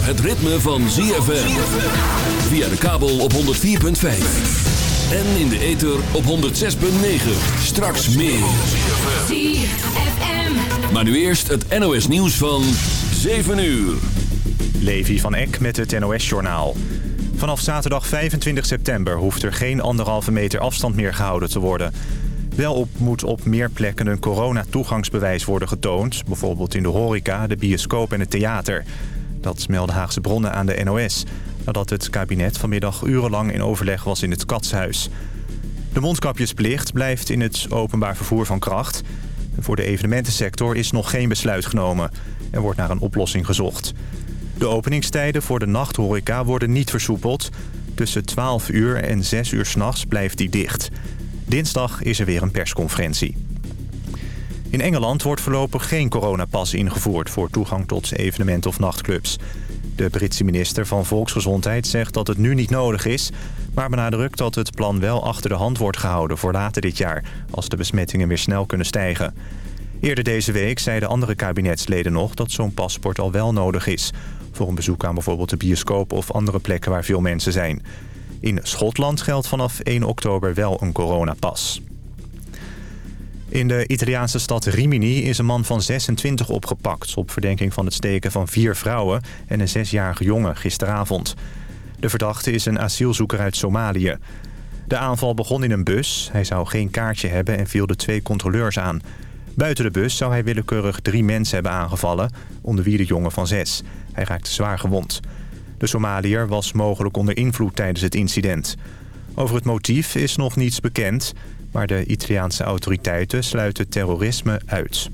Zover het ritme van ZFM. Via de kabel op 104.5. En in de ether op 106.9. Straks meer. ZFM. Maar nu eerst het NOS nieuws van 7 uur. Levi van Eck met het NOS-journaal. Vanaf zaterdag 25 september hoeft er geen anderhalve meter afstand meer gehouden te worden. Wel op, moet op meer plekken een coronatoegangsbewijs worden getoond. Bijvoorbeeld in de horeca, de bioscoop en het theater. Dat melden Haagse bronnen aan de NOS. Nadat het kabinet vanmiddag urenlang in overleg was in het Katshuis. De mondkapjesplicht blijft in het openbaar vervoer van kracht. Voor de evenementensector is nog geen besluit genomen. Er wordt naar een oplossing gezocht. De openingstijden voor de nachthoreca worden niet versoepeld. Tussen 12 uur en 6 uur s'nachts blijft die dicht. Dinsdag is er weer een persconferentie. In Engeland wordt voorlopig geen coronapas ingevoerd... voor toegang tot evenementen of nachtclubs. De Britse minister van Volksgezondheid zegt dat het nu niet nodig is... maar benadrukt dat het plan wel achter de hand wordt gehouden voor later dit jaar... als de besmettingen weer snel kunnen stijgen. Eerder deze week zeiden andere kabinetsleden nog dat zo'n paspoort al wel nodig is... voor een bezoek aan bijvoorbeeld de bioscoop of andere plekken waar veel mensen zijn. In Schotland geldt vanaf 1 oktober wel een coronapas. In de Italiaanse stad Rimini is een man van 26 opgepakt... op verdenking van het steken van vier vrouwen en een zesjarige jongen gisteravond. De verdachte is een asielzoeker uit Somalië. De aanval begon in een bus. Hij zou geen kaartje hebben en viel de twee controleurs aan. Buiten de bus zou hij willekeurig drie mensen hebben aangevallen... onder wie de jongen van zes. Hij raakte zwaar gewond. De Somaliër was mogelijk onder invloed tijdens het incident. Over het motief is nog niets bekend... maar de Italiaanse autoriteiten sluiten terrorisme uit.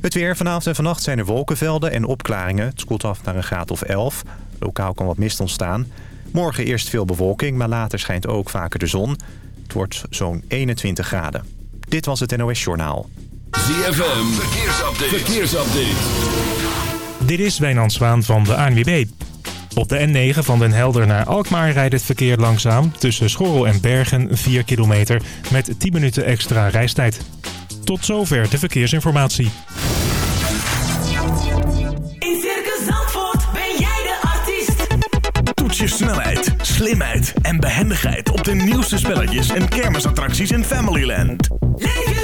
Het weer vanavond en vannacht zijn er wolkenvelden en opklaringen. Het koelt af naar een graad of 11. Lokaal kan wat mist ontstaan. Morgen eerst veel bewolking, maar later schijnt ook vaker de zon. Het wordt zo'n 21 graden. Dit was het NOS Journaal. ZFM, verkeersupdate. verkeersupdate. Dit is Wijnand Zwaan van de ANWB. Op de N9 van Den Helder naar Alkmaar rijdt het verkeer langzaam... tussen Schorrel en Bergen 4 kilometer met 10 minuten extra reistijd. Tot zover de verkeersinformatie. In Circus Zandvoort ben jij de artiest. Toets je snelheid, slimheid en behendigheid op de nieuwste spelletjes en kermisattracties in Familyland. Leef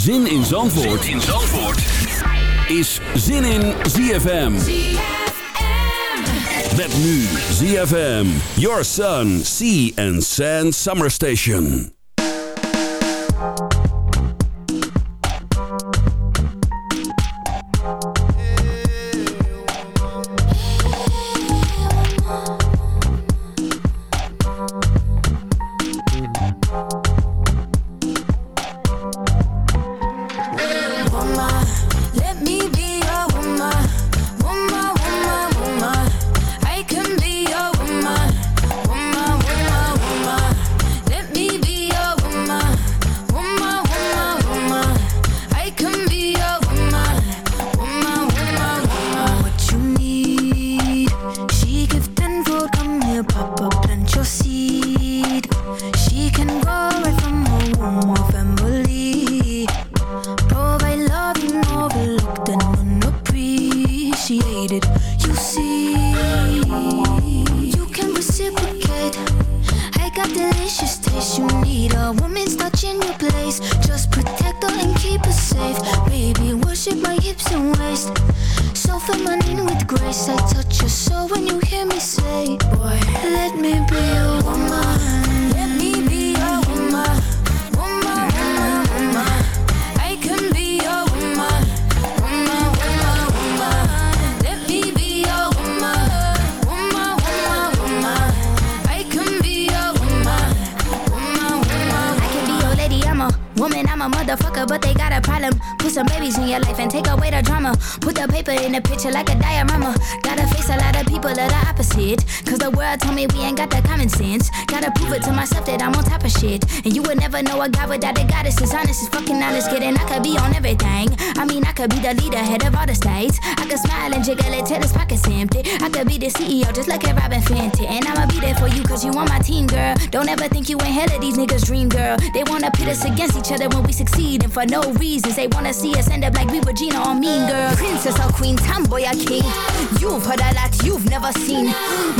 Zin in Zandvoort, In Zandvoort. is Zin in ZFM. ZFM. Met nu ZFM, Your Sun, Sea and Sand Summer Station. In the picture like a diorama. Gotta face a lot of people that are opposite. Cause the world told me we ain't got the common sense. Gotta prove it to myself that I'm on top of shit. And you would never know a guy without a goddess is honest as fucking honest. Kidding, I could be on everything. I mean, I could be the leader, head of all the states. I could smile and jiggle it till his pockets empty. I could be the CEO, just like a Robin Fenty. And I'ma be there for you, cause you on my team, girl. Don't ever think you ain't hell of these niggas' dream, girl. They wanna pit us against each other when we succeed, and for no reasons. They wanna see us end up like we were Gina or Mean Girl. Princess or Queen, tomboy or king. You've heard a lot you've never seen.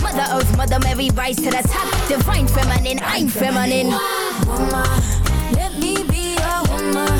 Mother Earth, Mother Mary, rise to the top. Divine feminine, I'm feminine. Woman, let me be a. Woman,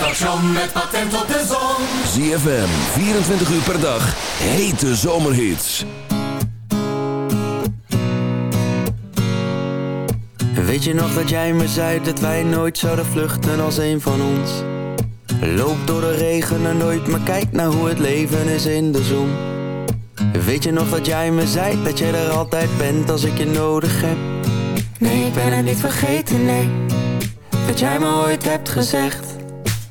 station met patent op de zon. ZFM. 24 uur per dag. Hete zomerhits. Weet je nog dat jij me zei dat wij nooit zouden vluchten als een van ons? Loop door de regen en nooit, maar kijk naar hoe het leven is in de zon. Weet je nog dat jij me zei dat jij er altijd bent als ik je nodig heb? Nee, ik ben het niet vergeten, nee. Dat jij me ooit hebt gezegd.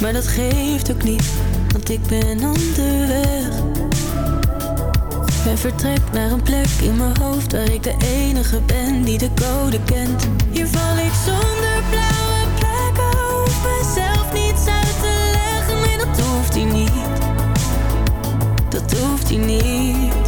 Maar dat geeft ook niet, want ik ben onderweg. En vertrek naar een plek in mijn hoofd waar ik de enige ben die de code kent. Hier val ik zonder blauwe plekken, hoef mezelf niets uit te leggen. Nee, dat hoeft hij niet. Dat hoeft hij niet.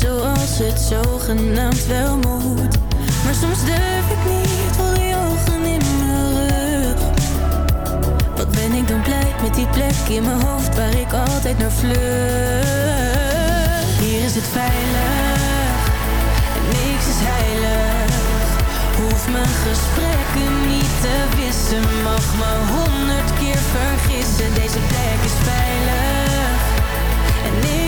zoals het zogenaamd wel moet. Maar soms durf ik niet, voel die ogen in mijn rug. Wat ben ik dan blij met die plek in mijn hoofd waar ik altijd naar vlucht. Hier is het veilig en niks is heilig. Hoef mijn gesprekken niet te wissen, mag me honderd keer vergissen. Deze plek is veilig en niks.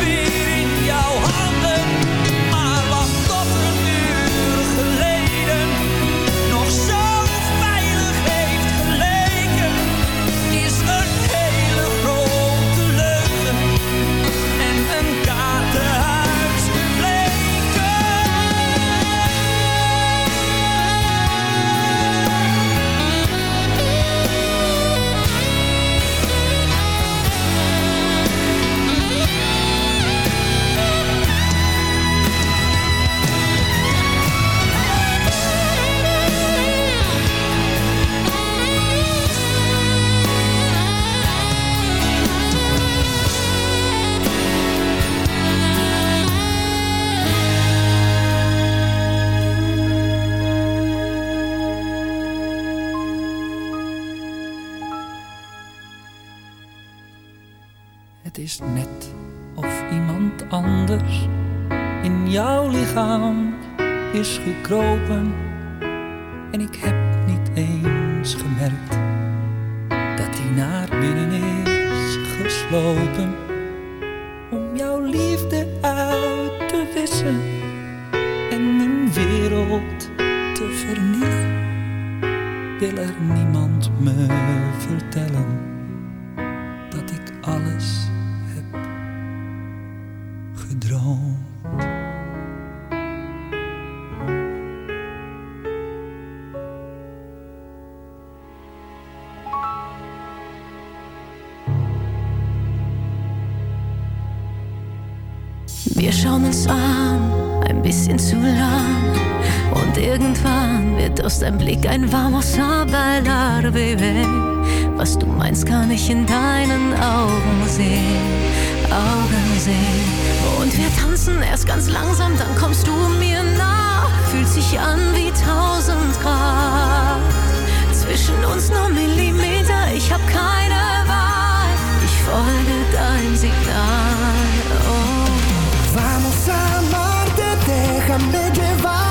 ein vamos a bailar, baby. Was du meinst, kann ich in deinen Augen sehen, Augen sehen. Und wir tanzen erst ganz langsam, dann kommst du mir nach. Fühlt sich an wie tausend Grad. Zwischen uns nur Millimeter, ich hab keine Wahl. Ich folge dein Signal. Oh. Vamos a amarte, déjame llevarte.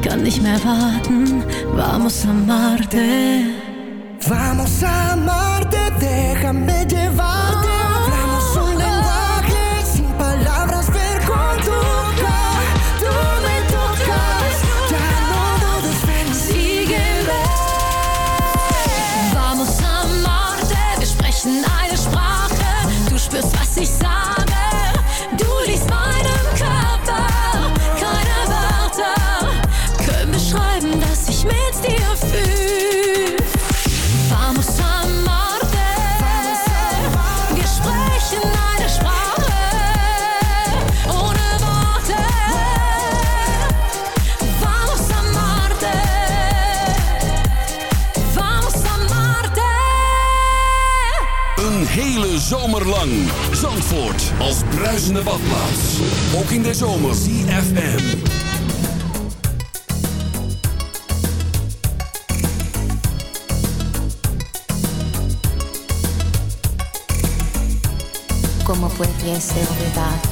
Ich kann nicht mehr warten. Vamos a amarte. Vamos a amarte. meest bruisende badplaats. Ook in de zomer. CFM. Como puede ser verdad?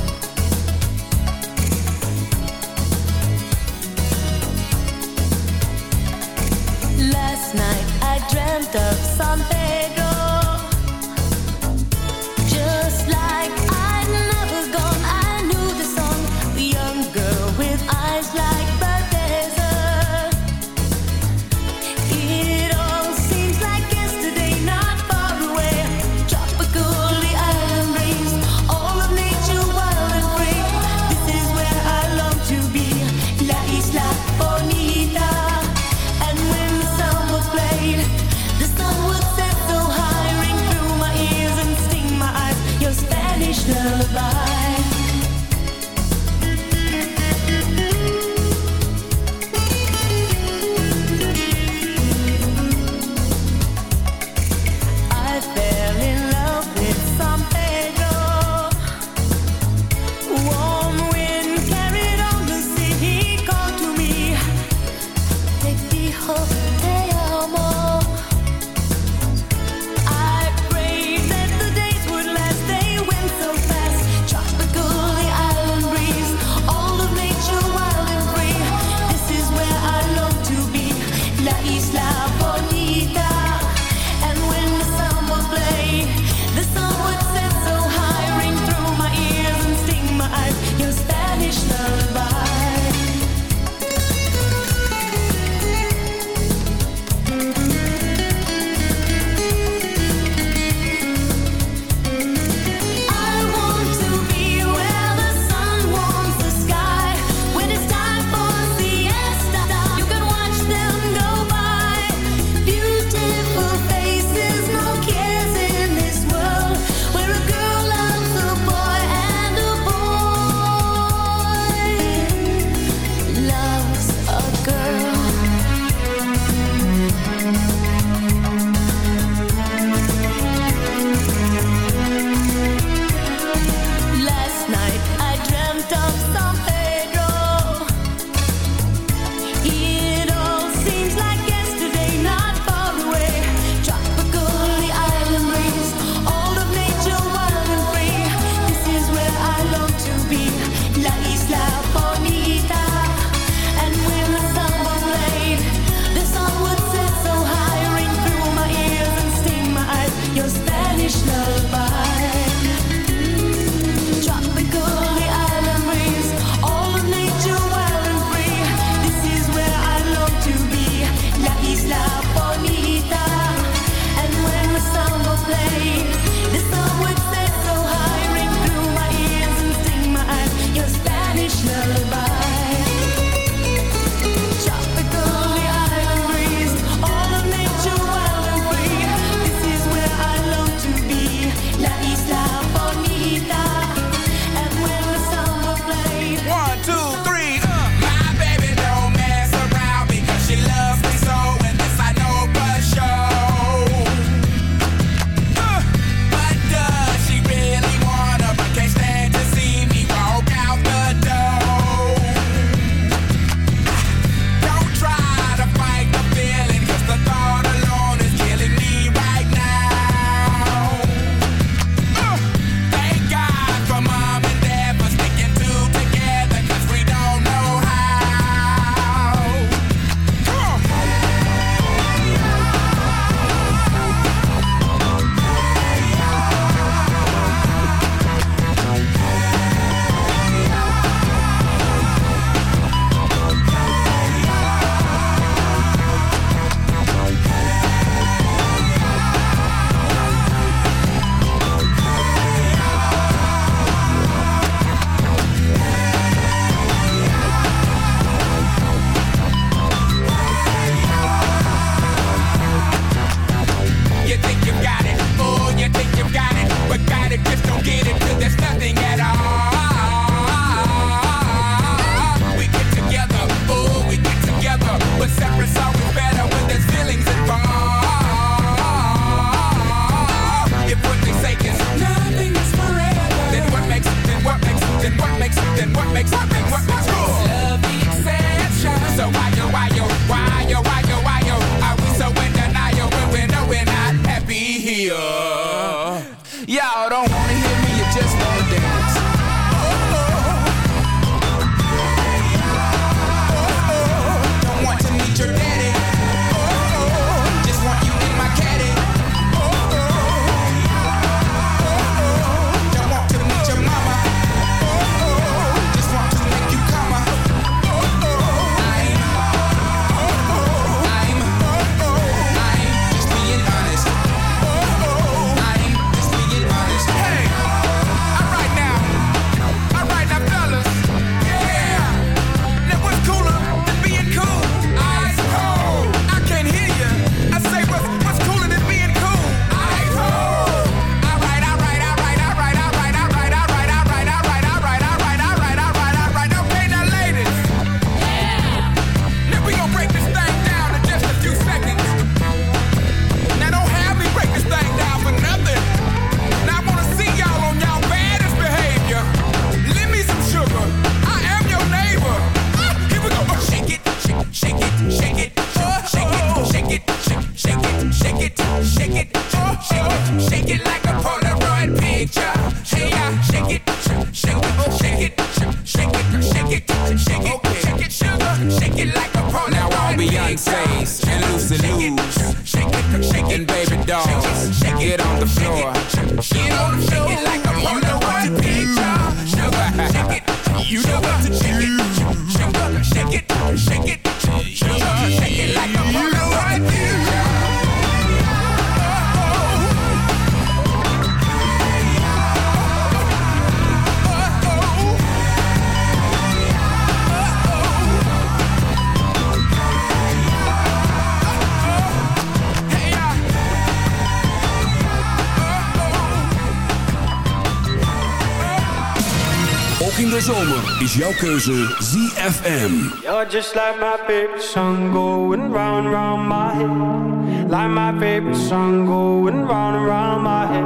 Jouw keuze ZFM. You're just like my favorite song going round round my head. Like my favorite song going round round my head.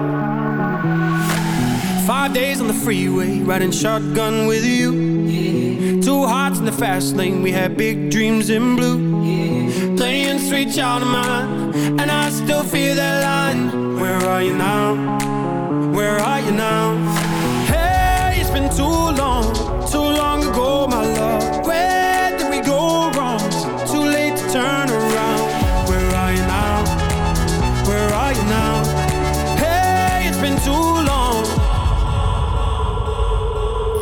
Five days on the freeway, riding shotgun with you. Two hearts in the fast lane, we had big dreams in blue. Playing sweet child of mine, and I still feel that line. Where are you now? Where are you now?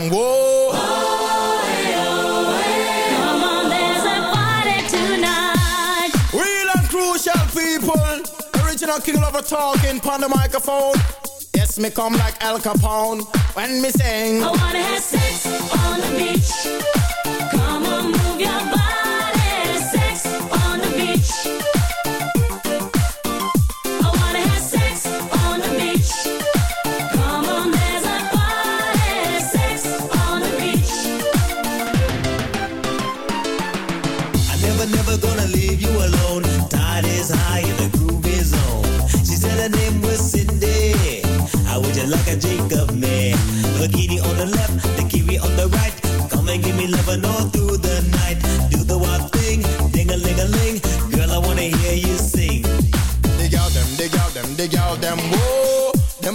Them, whoa. Come on, there's a party tonight. Crucial people. Original king lover talking on the microphone. Yes, me come like Al Capone when me sing. I wanna have sex on the beach.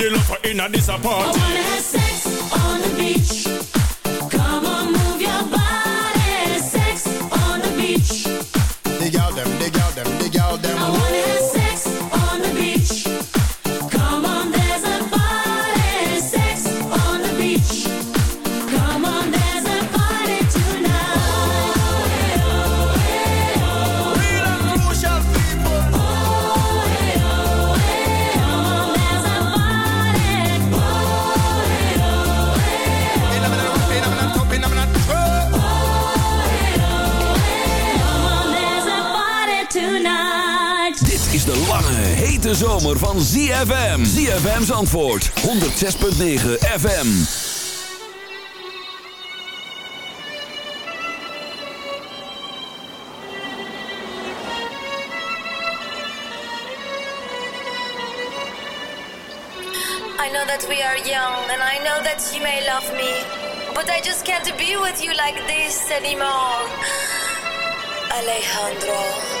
the love for inner this apart. I wanna have sex on the beach. Come on. hete zomer van ZFM. ZFM's antwoord. 106.9 FM. I know that we are young and I know that you may love me. But I just can't be with you like this anymore. Alejandro.